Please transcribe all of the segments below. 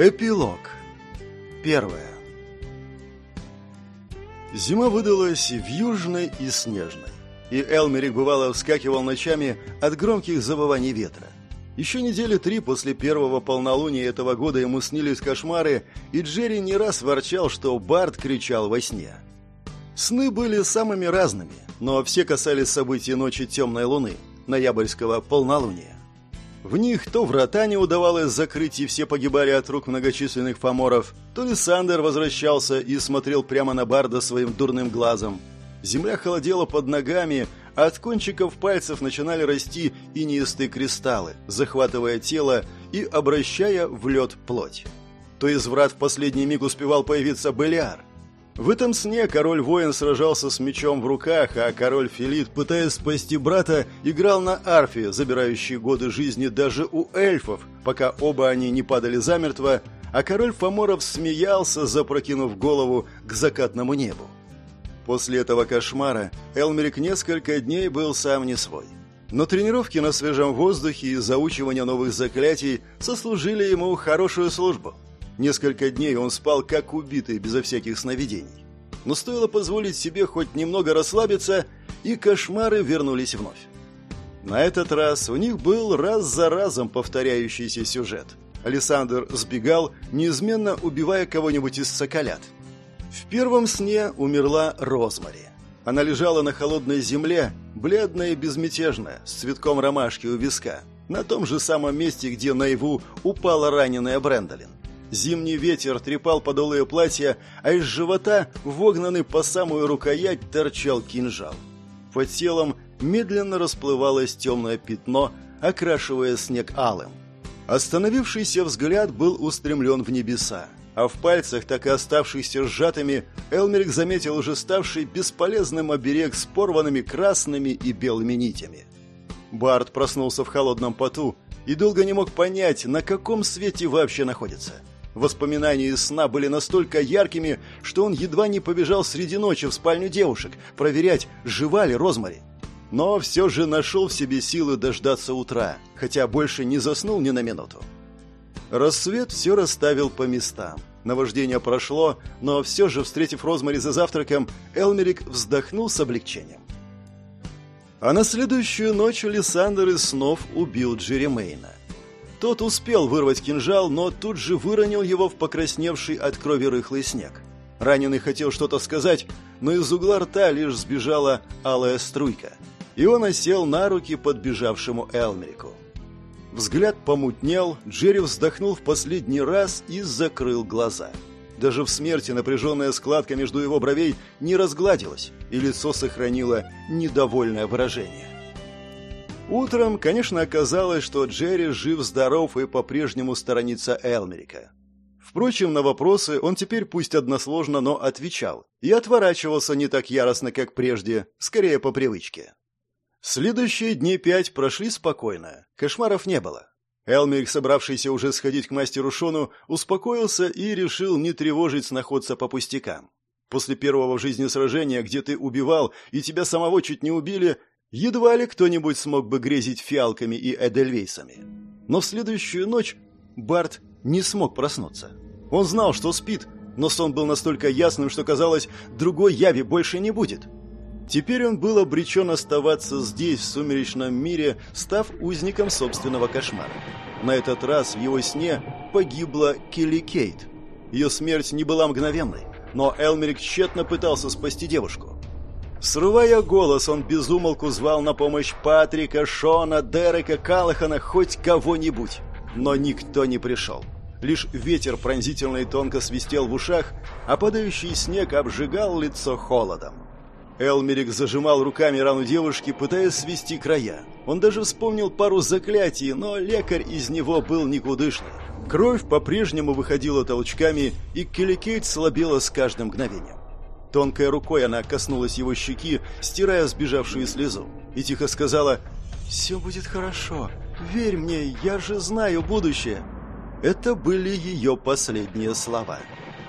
Эпилог. Первое. Зима выдалась вьюжной и снежной, и Элмерик бывало вскакивал ночами от громких завываний ветра. Еще недели три после первого полнолуния этого года ему снились кошмары, и Джерри не раз ворчал, что Барт кричал во сне. Сны были самыми разными, но все касались событий ночи темной луны, ноябрьского полнолуния. В них то врата не удавалось закрыть, и все погибали от рук многочисленных фаморов, то Лиссандр возвращался и смотрел прямо на Барда своим дурным глазом. Земля холодела под ногами, а от кончиков пальцев начинали расти инеистые кристаллы, захватывая тело и обращая в лед плоть. То из врат в последний миг успевал появиться Белиар, в этом сне король-воин сражался с мечом в руках, а король Филит, пытаясь спасти брата, играл на арфе, забирающей годы жизни даже у эльфов, пока оба они не падали замертво, а король Фоморов смеялся, запрокинув голову к закатному небу. После этого кошмара Элмерик несколько дней был сам не свой. Но тренировки на свежем воздухе и заучивание новых заклятий сослужили ему хорошую службу. Несколько дней он спал как убитый, безо всяких сновидений. Но стоило позволить себе хоть немного расслабиться, и кошмары вернулись вновь. На этот раз у них был раз за разом повторяющийся сюжет. Александр сбегал, неизменно убивая кого-нибудь из соколят. В первом сне умерла Розмари. Она лежала на холодной земле, бледная и безмятежная, с цветком ромашки у виска, на том же самом месте, где наяву упала раненая Брэндолин. Зимний ветер трепал подолы платья, а из живота, вогнанный по самую рукоять, торчал кинжал. Под телом медленно расплывалось темное пятно, окрашивая снег алым. Остановившийся взгляд был устремлен в небеса, а в пальцах, так и оставшихся сжатыми, Элмерик заметил уже ставший бесполезным оберег с порванными красными и белыми нитями. Барт проснулся в холодном поту и долго не мог понять, на каком свете вообще находится – Воспоминания из сна были настолько яркими, что он едва не побежал среди ночи в спальню девушек, проверять, жива ли Розмари. Но все же нашел в себе силы дождаться утра, хотя больше не заснул ни на минуту. Рассвет все расставил по местам. Наваждение прошло, но все же, встретив Розмари за завтраком, Элмерик вздохнул с облегчением. А на следующую ночь Лиссандр из снов убил Джеремейна. Тот успел вырвать кинжал, но тут же выронил его в покрасневший от крови рыхлый снег. Раненый хотел что-то сказать, но из угла рта лишь сбежала алая струйка, и он осел на руки подбежавшему Элмерику. Взгляд помутнел, Джерри вздохнул в последний раз и закрыл глаза. Даже в смерти напряженная складка между его бровей не разгладилась, и лицо сохранило недовольное выражение. Утром, конечно, оказалось, что Джерри жив-здоров и по-прежнему сторонится Элмерика. Впрочем, на вопросы он теперь пусть односложно, но отвечал. И отворачивался не так яростно, как прежде, скорее по привычке. Следующие дни пять прошли спокойно. Кошмаров не было. Элмерик, собравшийся уже сходить к мастеру Шону, успокоился и решил не тревожить сноходца по пустякам. После первого в жизни сражения, где ты убивал и тебя самого чуть не убили, Едва ли кто-нибудь смог бы грезить фиалками и эдельвейсами. Но в следующую ночь Барт не смог проснуться. Он знал, что спит, но сон был настолько ясным, что казалось, другой яви больше не будет. Теперь он был обречен оставаться здесь, в сумеречном мире, став узником собственного кошмара. На этот раз в его сне погибла Келли Кейт. Ее смерть не была мгновенной, но Элмерик тщетно пытался спасти девушку. Срывая голос, он безумолку звал на помощь Патрика, Шона, Дерека, Калахана, хоть кого-нибудь. Но никто не пришел. Лишь ветер пронзительно и тонко свистел в ушах, а падающий снег обжигал лицо холодом. Элмерик зажимал руками рану девушки, пытаясь свести края. Он даже вспомнил пару заклятий, но лекарь из него был никудышный. Кровь по-прежнему выходила толчками, и Келликейт слабела с каждым мгновением. Тонкой рукой она коснулась его щеки, стирая сбежавшую слезу, и тихо сказала «Все будет хорошо. Верь мне, я же знаю будущее». Это были ее последние слова.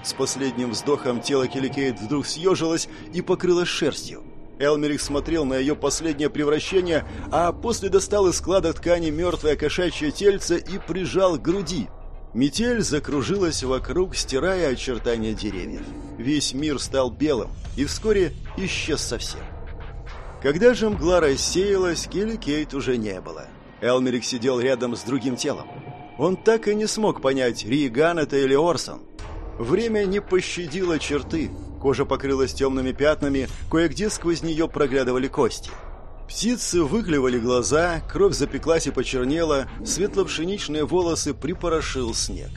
С последним вздохом тело Келикейт вдруг съежилось и покрылось шерстью. Элмерик смотрел на ее последнее превращение, а после достал из склада ткани мертвое кошачье тельце и прижал к груди. Метель закружилась вокруг, стирая очертания деревьев. Весь мир стал белым и вскоре исчез совсем. Когда же мгла рассеялась, Келли Кейт уже не было. Элмерик сидел рядом с другим телом. Он так и не смог понять, Риган это или Орсон. Время не пощадило черты. Кожа покрылась темными пятнами, кое-где сквозь нее проглядывали кости. Птицы выклевали глаза, кровь запеклась и почернела, светло-пшеничные волосы припорошил снег.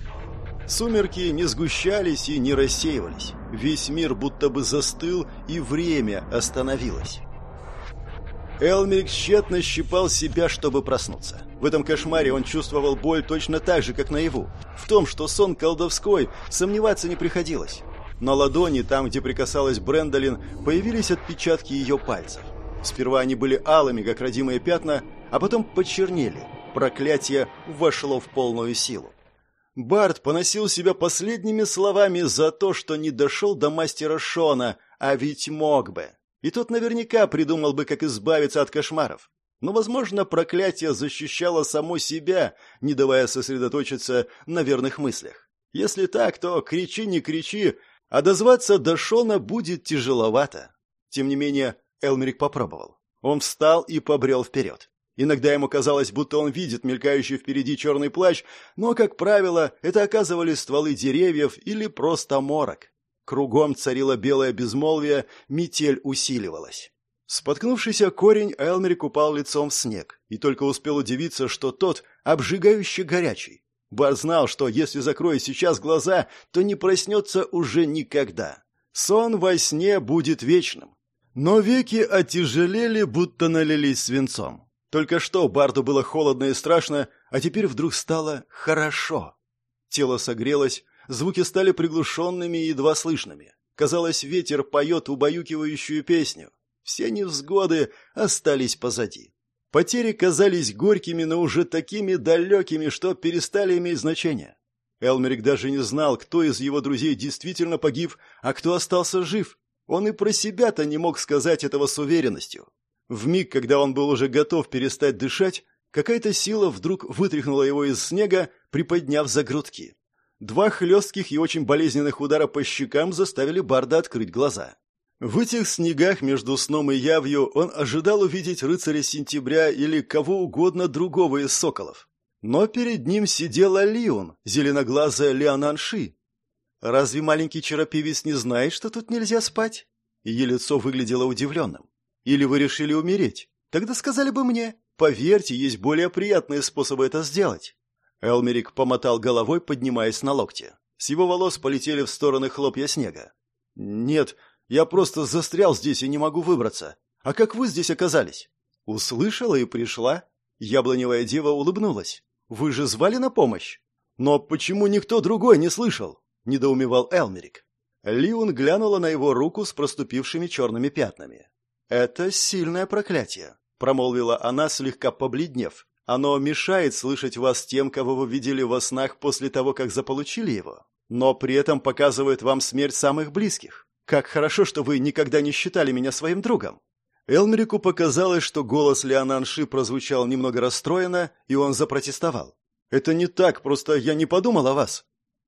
Сумерки не сгущались и не рассеивались. Весь мир будто бы застыл, и время остановилось. Элмерик тщетно щипал себя, чтобы проснуться. В этом кошмаре он чувствовал боль точно так же, как наяву. В том, что сон колдовской, сомневаться не приходилось. На ладони, там, где прикасалась Брендолин, появились отпечатки ее пальцев. Сперва они были алыми, как родимые пятна, а потом почернели. Проклятие вошло в полную силу. Барт поносил себя последними словами за то, что не дошел до мастера Шона, а ведь мог бы. И тот наверняка придумал бы, как избавиться от кошмаров. Но, возможно, проклятие защищало само себя, не давая сосредоточиться на верных мыслях. Если так, то кричи, не кричи, а дозваться до Шона будет тяжеловато. Тем не менее, Элмерик попробовал. Он встал и побрел вперед. Иногда ему казалось, будто он видит мелькающий впереди черный плащ, но, как правило, это оказывались стволы деревьев или просто морок. Кругом царило белое безмолвие, метель усиливалась. Споткнувшийся корень Элмерик упал лицом в снег и только успел удивиться, что тот обжигающе горячий. Бар знал, что если закроет сейчас глаза, то не проснется уже никогда. Сон во сне будет вечным. Но веки отяжелели, будто налились свинцом. Только что Барду было холодно и страшно, а теперь вдруг стало хорошо. Тело согрелось, Звуки стали приглушенными и едва слышными. Казалось, ветер поет убаюкивающую песню. Все невзгоды остались позади. Потери казались горькими, но уже такими далекими, что перестали иметь значение. Элмерик даже не знал, кто из его друзей действительно погиб, а кто остался жив. Он и про себя-то не мог сказать этого с уверенностью. В миг, когда он был уже готов перестать дышать, какая-то сила вдруг вытряхнула его из снега, приподняв за грудки. Два хлестких и очень болезненных удара по щекам заставили Барда открыть глаза. В этих снегах между сном и явью он ожидал увидеть рыцаря сентября или кого угодно другого из соколов. Но перед ним сидела Лион, зеленоглазая Леонанши. «Разве маленький черопевец не знает, что тут нельзя спать?» Ее лицо выглядело удивленным. «Или вы решили умереть? Тогда сказали бы мне. Поверьте, есть более приятные способы это сделать». Элмерик помотал головой, поднимаясь на локте. С его волос полетели в стороны хлопья снега. «Нет, я просто застрял здесь и не могу выбраться. А как вы здесь оказались?» «Услышала и пришла». Яблоневая дева улыбнулась. «Вы же звали на помощь?» «Но почему никто другой не слышал?» — недоумевал Элмерик. Лиун глянула на его руку с проступившими черными пятнами. «Это сильное проклятие», — промолвила она, слегка побледнев. Оно мешает слышать вас тем, кого вы видели во снах после того, как заполучили его, но при этом показывает вам смерть самых близких. Как хорошо, что вы никогда не считали меня своим другом. Элмерику показалось, что голос Леонанши прозвучал немного расстроенно, и он запротестовал. «Это не так, просто я не подумал о вас».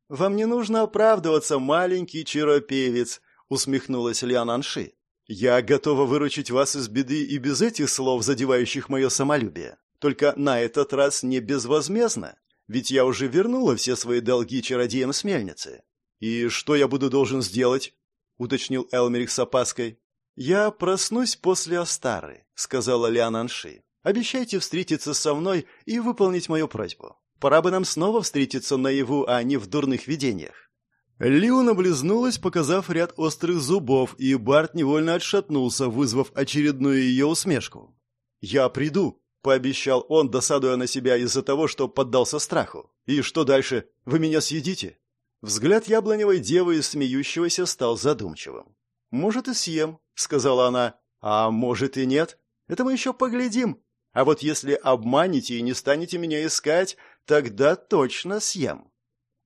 «Вам не нужно оправдываться, маленький чаропевец», — усмехнулась Леонанши. «Я готова выручить вас из беды и без этих слов, задевающих мое самолюбие. Только на этот раз не безвозмездно, ведь я уже вернула все свои долги чародеям с мельницы. И что я буду должен сделать? уточнил Элмерих с опаской. Я проснусь после Астары, сказала Лиананши. Обещайте встретиться со мной и выполнить мою просьбу. Пора бы нам снова встретиться наяву, а не в дурных видениях. Лион облизнулась, показав ряд острых зубов, и Барт невольно отшатнулся, вызвав очередную ее усмешку. «Я приду», пообещал он, досадуя на себя из-за того, что поддался страху. «И что дальше? Вы меня съедите?» Взгляд яблоневой девы смеющегося стал задумчивым. «Может, и съем», — сказала она. «А может и нет. Это мы еще поглядим. А вот если обманете и не станете меня искать, тогда точно съем».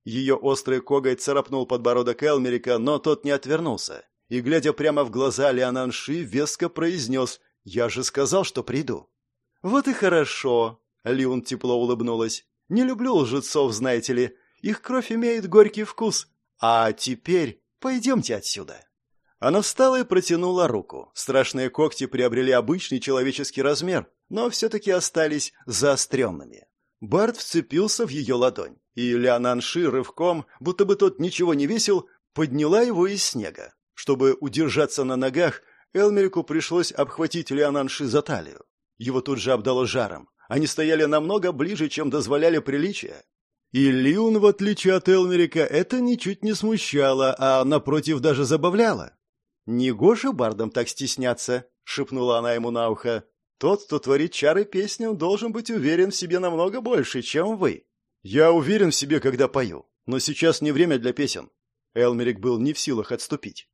Ее острый коготь царапнул подбородок Элмерика, но тот не отвернулся. И, глядя прямо в глаза Леонанши, веско произнес «Я же сказал, что приду». «Вот и хорошо», — Лиун тепло улыбнулась. «Не люблю лжецов, знаете ли. Их кровь имеет горький вкус. А теперь пойдемте отсюда». Она встала и протянула руку. Страшные когти приобрели обычный человеческий размер, но все-таки остались заостренными. Барт вцепился в ее ладонь, и Леонанши рывком, будто бы тот ничего не весил, подняла его из снега. Чтобы удержаться на ногах, Элмерику пришлось обхватить Леонанши за талию. Его тут же обдало жаром. Они стояли намного ближе, чем дозволяли приличия. И Лиун, в отличие от Элмерика, это ничуть не смущало, а, напротив, даже забавляло. «Негоже бардам так стесняться», — шепнула она ему на ухо. «Тот, кто творит чары песням, должен быть уверен в себе намного больше, чем вы». «Я уверен в себе, когда пою, но сейчас не время для песен». Элмерик был не в силах отступить.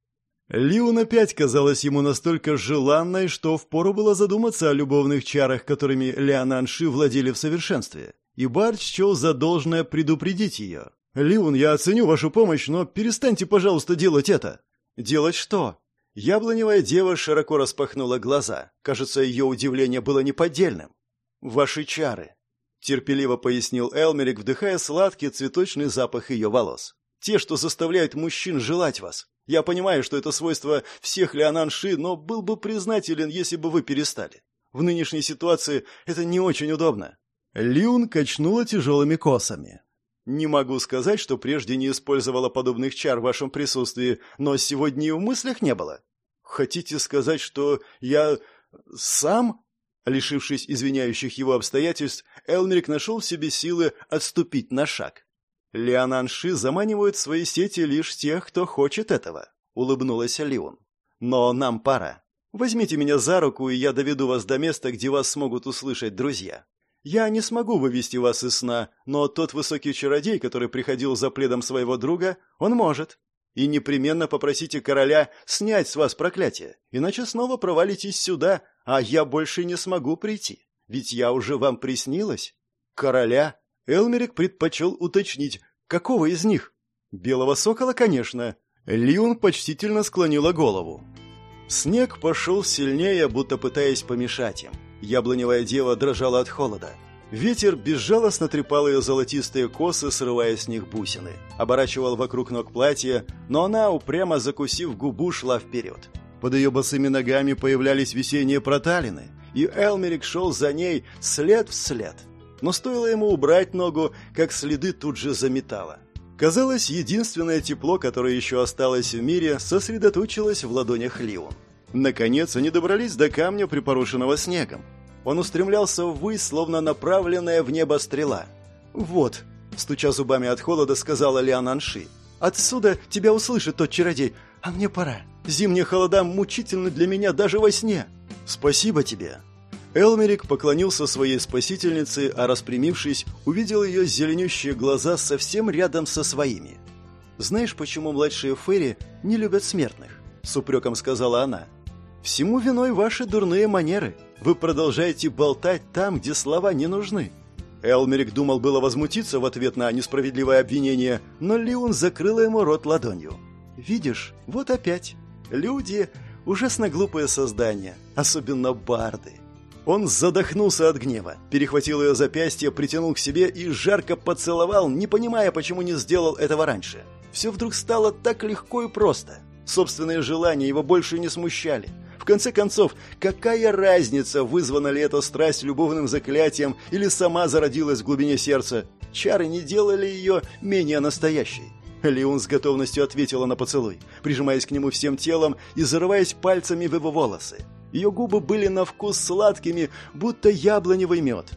Лиун опять казалась ему настолько желанной, что впору было задуматься о любовных чарах, которыми Леонанши владели в совершенстве. И Барт счел должное предупредить ее. «Лиун, я оценю вашу помощь, но перестаньте, пожалуйста, делать это». «Делать что?» Яблоневая дева широко распахнула глаза. Кажется, ее удивление было неподдельным. «Ваши чары», — терпеливо пояснил Элмерик, вдыхая сладкий цветочный запах ее волос. «Те, что заставляют мужчин желать вас. Я понимаю, что это свойство всех леонанши, но был бы признателен, если бы вы перестали. В нынешней ситуации это не очень удобно». Лиун качнула тяжелыми косами. Не могу сказать, что прежде не использовала подобных чар в вашем присутствии, но сегодня и в мыслях не было. Хотите сказать, что я сам? Лишившись извиняющих его обстоятельств, Элмерик нашел в себе силы отступить на шаг. Леонанши заманивают свои сети лишь тех, кто хочет этого, улыбнулась Леон. Но нам пора. Возьмите меня за руку, и я доведу вас до места, где вас смогут услышать друзья. Я не смогу вывести вас из сна, но тот высокий чародей, который приходил за пледом своего друга, он может. И непременно попросите короля снять с вас проклятие, иначе снова провалитесь сюда, а я больше не смогу прийти. Ведь я уже вам приснилась. Короля? Элмерик предпочел уточнить, какого из них? Белого сокола, конечно. Лиун почтительно склонила голову. Снег пошел сильнее, будто пытаясь помешать им. Яблоневая дева дрожала от холода. Ветер безжалостно трепал ее золотистые косы, срывая с них бусины. Оборачивал вокруг ног платья, но она, упрямо закусив губу, шла вперед. Под ее босыми ногами появлялись весенние проталины, и Элмерик шел за ней след в след. Но стоило ему убрать ногу, как следы тут же заметало. Казалось, единственное тепло, которое еще осталось в мире, сосредоточилось в ладонях Лион. Наконец они добрались до камня, припорошенного снегом. Он устремлялся ввысь, словно направленная в небо стрела. «Вот», — стуча зубами от холода, сказала Лиан «отсюда тебя услышит тот чародей, а мне пора. Зимние холода мучительны для меня даже во сне. Спасибо тебе». Элмерик поклонился своей спасительнице, а распрямившись, увидел ее зеленющие глаза совсем рядом со своими. «Знаешь, почему младшие Ферри не любят смертных?» — с упреком сказала она. Всему виной ваши дурные манеры. Вы продолжаете болтать там, где слова не нужны». Элмерик думал было возмутиться в ответ на несправедливое обвинение, но Леон закрыла ему рот ладонью. «Видишь, вот опять. Люди — ужасно глупые создания, особенно барды». Он задохнулся от гнева, перехватил ее запястье, притянул к себе и жарко поцеловал, не понимая, почему не сделал этого раньше. Все вдруг стало так легко и просто. Собственные желания его больше не смущали. В конце концов, какая разница, вызвана ли эта страсть любовным заклятием или сама зародилась в глубине сердца? Чары не делали ее менее настоящей. Леон с готовностью ответила на поцелуй, прижимаясь к нему всем телом и зарываясь пальцами в его волосы. Ее губы были на вкус сладкими, будто яблоневый мед.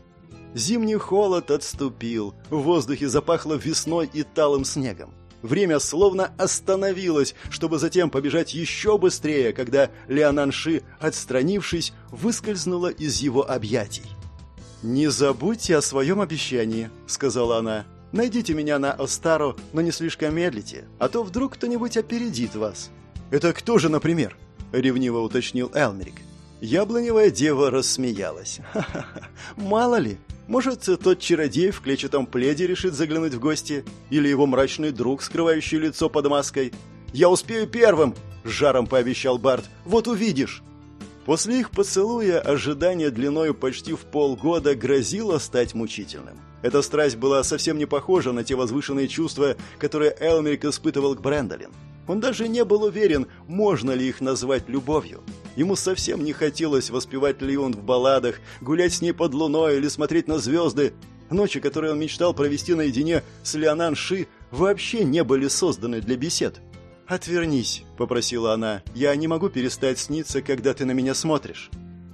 Зимний холод отступил, в воздухе запахло весной и талым снегом. Время словно остановилось, чтобы затем побежать еще быстрее, когда Леонанши, отстранившись, выскользнула из его объятий. «Не забудьте о своем обещании», — сказала она. «Найдите меня на Остаро, но не слишком медлите, а то вдруг кто-нибудь опередит вас». «Это кто же, например?» — ревниво уточнил Элмерик. Яблоневая дева рассмеялась. «Ха-ха-ха, мало ли, может, тот чародей в клетчатом пледе решит заглянуть в гости? Или его мрачный друг, скрывающий лицо под маской? «Я успею первым!» — жаром пообещал Барт. «Вот увидишь!» После их поцелуя ожидание длиною почти в полгода грозило стать мучительным. Эта страсть была совсем не похожа на те возвышенные чувства, которые Элмерик испытывал к Брэндолин. Он даже не был уверен, можно ли их назвать любовью. Ему совсем не хотелось воспевать Леон в балладах, гулять с ней под луной или смотреть на звезды. Ночи, которые он мечтал провести наедине с Леонан Ши, вообще не были созданы для бесед. «Отвернись», — попросила она. «Я не могу перестать сниться, когда ты на меня смотришь».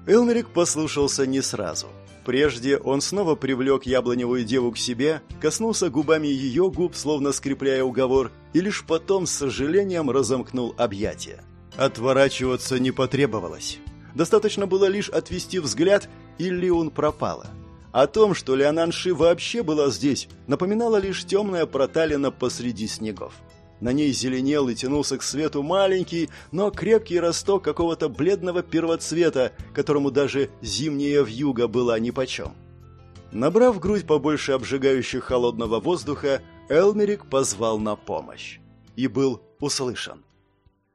Элмерик послушался не сразу. Прежде он снова привлек яблоневую деву к себе, коснулся губами ее губ, словно скрепляя уговор, и лишь потом с сожалением разомкнул объятия. Отворачиваться не потребовалось. Достаточно было лишь отвести взгляд, и Леон пропала. О том, что Леонанши вообще была здесь, напоминала лишь темная проталина посреди снегов. На ней зеленел и тянулся к свету маленький, но крепкий росток какого-то бледного первоцвета, которому даже зимняя вьюга была нипочем. Набрав грудь побольше обжигающих холодного воздуха, Элмерик позвал на помощь. И был услышан.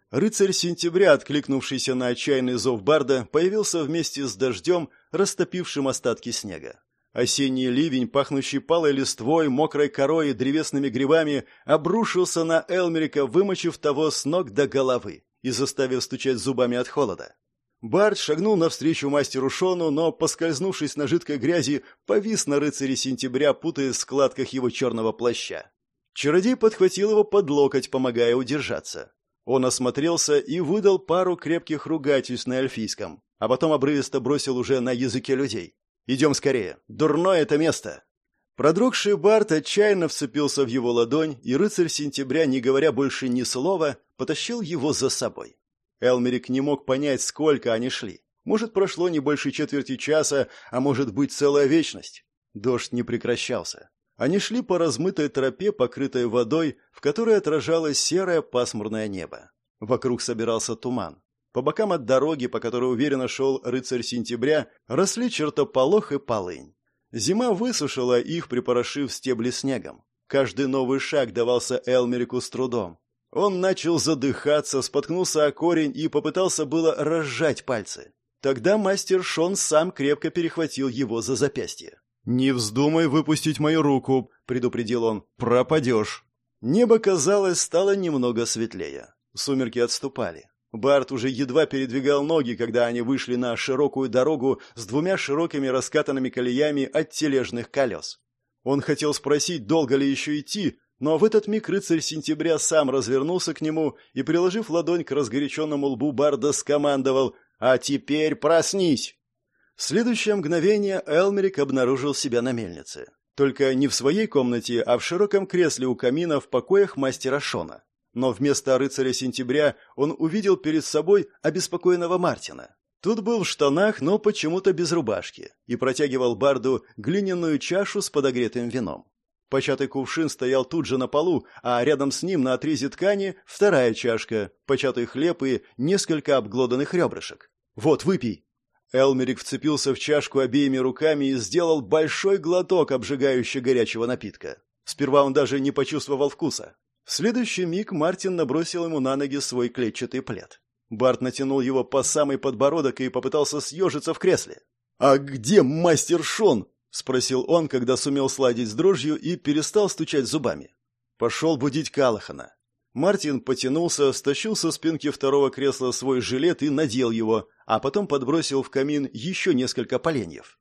Рыцарь сентября, откликнувшийся на отчаянный зов Барда, появился вместе с дождем, растопившим остатки снега. Осенний ливень, пахнущий палой листвой, мокрой корой и древесными грибами, обрушился на Элмерика, вымочив того с ног до головы и заставив стучать зубами от холода. Барт шагнул навстречу мастеру Шону, но, поскользнувшись на жидкой грязи, повис на рыцаре сентября, путаясь в складках его черного плаща. Чародей подхватил его под локоть, помогая удержаться. Он осмотрелся и выдал пару крепких ругательств на эльфийском, а потом обрывисто бросил уже на языке людей. Идем скорее. Дурное это место. Продрогший Барт отчаянно вцепился в его ладонь, и рыцарь сентября, не говоря больше ни слова, потащил его за собой. Элмерик не мог понять, сколько они шли. Может, прошло не больше четверти часа, а может быть, целая вечность. Дождь не прекращался. Они шли по размытой тропе, покрытой водой, в которой отражалось серое пасмурное небо. Вокруг собирался туман. По бокам от дороги, по которой уверенно шел рыцарь сентября, росли чертополох и полынь. Зима высушила их, припорошив стебли снегом. Каждый новый шаг давался Элмерику с трудом. Он начал задыхаться, споткнулся о корень и попытался было разжать пальцы. Тогда мастер Шон сам крепко перехватил его за запястье. «Не вздумай выпустить мою руку», — предупредил он. «Пропадешь». Небо, казалось, стало немного светлее. Сумерки отступали. Барт уже едва передвигал ноги, когда они вышли на широкую дорогу с двумя широкими раскатанными колеями от тележных колес. Он хотел спросить, долго ли еще идти, но в этот миг рыцарь сентября сам развернулся к нему и, приложив ладонь к разгоряченному лбу Барда, скомандовал «А теперь проснись!». В следующее мгновение Элмерик обнаружил себя на мельнице. Только не в своей комнате, а в широком кресле у камина в покоях мастера Шона. Но вместо рыцаря сентября он увидел перед собой обеспокоенного Мартина. Тут был в штанах, но почему-то без рубашки, и протягивал барду глиняную чашу с подогретым вином. Початый кувшин стоял тут же на полу, а рядом с ним на отрезе ткани вторая чашка, початый хлеб и несколько обглоданных ребрышек. «Вот, выпей!» Элмерик вцепился в чашку обеими руками и сделал большой глоток обжигающего горячего напитка. Сперва он даже не почувствовал вкуса. В следующий миг Мартин набросил ему на ноги свой клетчатый плед. Барт натянул его по самый подбородок и попытался съежиться в кресле. «А где мастер Шон?» — спросил он, когда сумел сладить с дрожью и перестал стучать зубами. Пошел будить Калахана. Мартин потянулся, стащил со спинки второго кресла свой жилет и надел его, а потом подбросил в камин еще несколько поленьев.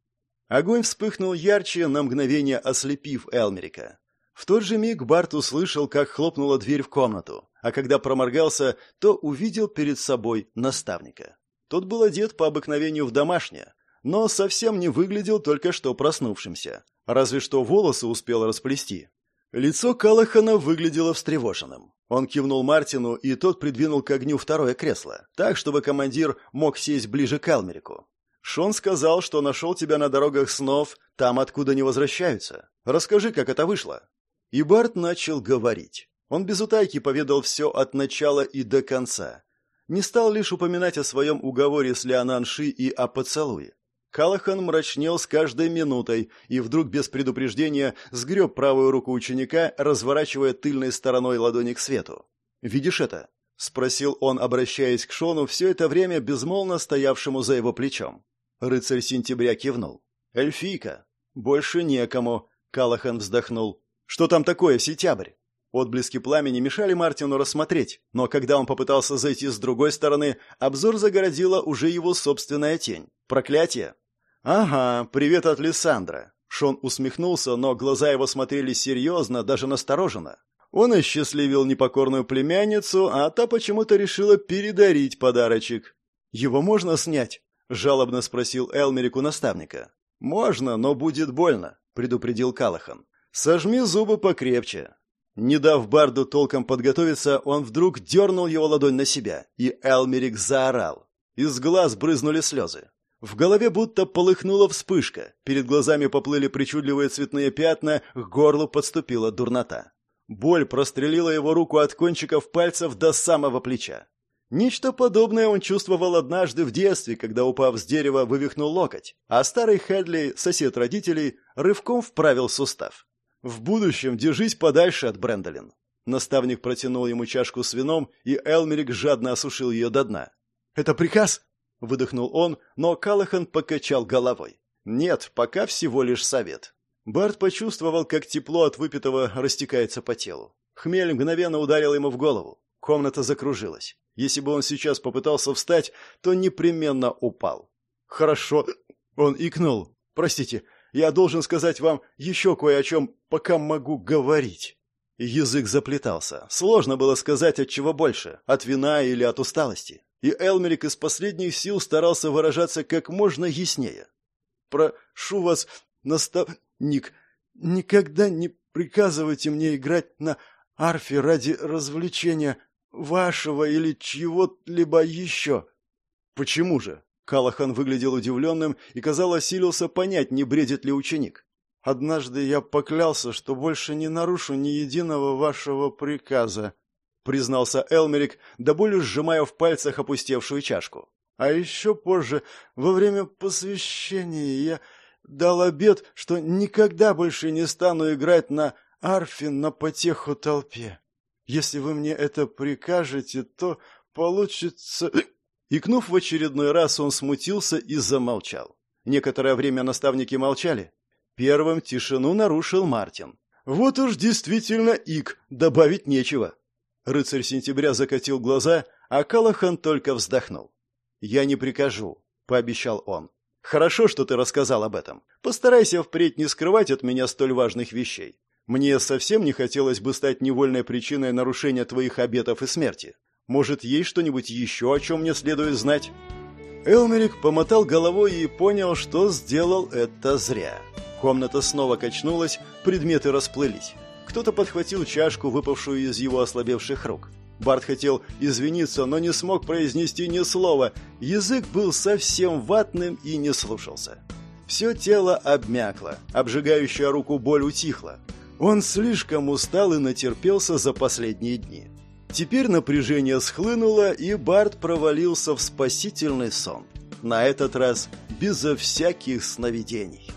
Огонь вспыхнул ярче, на мгновение ослепив Элмерика. В тот же миг Барт услышал, как хлопнула дверь в комнату, а когда проморгался, то увидел перед собой наставника. Тот был одет по обыкновению в домашнее, но совсем не выглядел только что проснувшимся, разве что волосы успел расплести. Лицо Калахана выглядело встревоженным. Он кивнул Мартину, и тот придвинул к огню второе кресло, так, чтобы командир мог сесть ближе к Алмерику. «Шон сказал, что нашел тебя на дорогах снов, там, откуда не возвращаются. Расскажи, как это вышло». И Барт начал говорить. Он без утайки поведал все от начала и до конца. Не стал лишь упоминать о своем уговоре с Леонанши и о поцелуе. Калахан мрачнел с каждой минутой и вдруг без предупреждения сгреб правую руку ученика, разворачивая тыльной стороной ладони к свету. «Видишь это?» — спросил он, обращаясь к Шону, все это время безмолвно стоявшему за его плечом. Рыцарь сентября кивнул. «Эльфийка. Больше некому», — Калахан вздохнул. «Что там такое, сентябрь?» Отблески пламени мешали Мартину рассмотреть, но когда он попытался зайти с другой стороны, обзор загородила уже его собственная тень. Проклятие! «Ага, привет от Лиссандра!» Шон усмехнулся, но глаза его смотрели серьезно, даже настороженно. Он осчастливил непокорную племянницу, а та почему-то решила передарить подарочек. «Его можно снять?» — жалобно спросил Элмерик у наставника. «Можно, но будет больно», — предупредил Калахан. «Сожми зубы покрепче. Не дав Барду толком подготовиться, он вдруг дернул его ладонь на себя, и Элмерик заорал. Из глаз брызнули слезы. В голове будто полыхнула вспышка, перед глазами поплыли причудливые цветные пятна, к горлу подступила дурнота. Боль прострелила его руку от кончиков пальцев до самого плеча. Нечто подобное он чувствовал однажды в детстве, когда, упав с дерева, вывихнул локоть, а старый Хедли, сосед родителей, рывком вправил сустав. В будущем держись подальше от Брендолин. Наставник протянул ему чашку с вином, и Элмерик жадно осушил ее до дна. «Это приказ?» — выдохнул он, но Калахан покачал головой. «Нет, пока всего лишь совет». Барт почувствовал, как тепло от выпитого растекается по телу. Хмель мгновенно ударил ему в голову. Комната закружилась. Если бы он сейчас попытался встать, то непременно упал. «Хорошо». Он икнул. «Простите, я должен сказать вам еще кое о чем, пока могу говорить». Язык заплетался. Сложно было сказать, от чего больше, от вина или от усталости. И Элмерик из последних сил старался выражаться как можно яснее. «Прошу вас, наставник, никогда не приказывайте мне играть на арфе ради развлечения вашего или чьего-либо еще». «Почему же?» Калахан выглядел удивленным и, казалось, силился понять, не бредит ли ученик. «Однажды я поклялся, что больше не нарушу ни единого вашего приказа», признался Элмерик, до боли сжимая в пальцах опустевшую чашку. «А еще позже, во время посвящения, я дал обет, что никогда больше не стану играть на арфе на потеху толпе. Если вы мне это прикажете, то получится...» Икнув в очередной раз, он смутился и замолчал. Некоторое время наставники молчали. Первым тишину нарушил Мартин. «Вот уж действительно ик, добавить нечего». Рыцарь сентября закатил глаза, а Калахан только вздохнул. «Я не прикажу», — пообещал он. «Хорошо, что ты рассказал об этом. Постарайся впредь не скрывать от меня столь важных вещей. Мне совсем не хотелось бы стать невольной причиной нарушения твоих обетов и смерти. Может, есть что-нибудь еще, о чем мне следует знать?» Элмерик помотал головой и понял, что сделал это зря. Комната снова качнулась, предметы расплылись. Кто-то подхватил чашку, выпавшую из его ослабевших рук. Барт хотел извиниться, но не смог произнести ни слова. Язык был совсем ватным и не слушался. Все тело обмякло, обжигающая руку боль утихла. Он слишком устал и натерпелся за последние дни. Теперь напряжение схлынуло, и Барт провалился в спасительный сон. На этот раз безо всяких сновидений.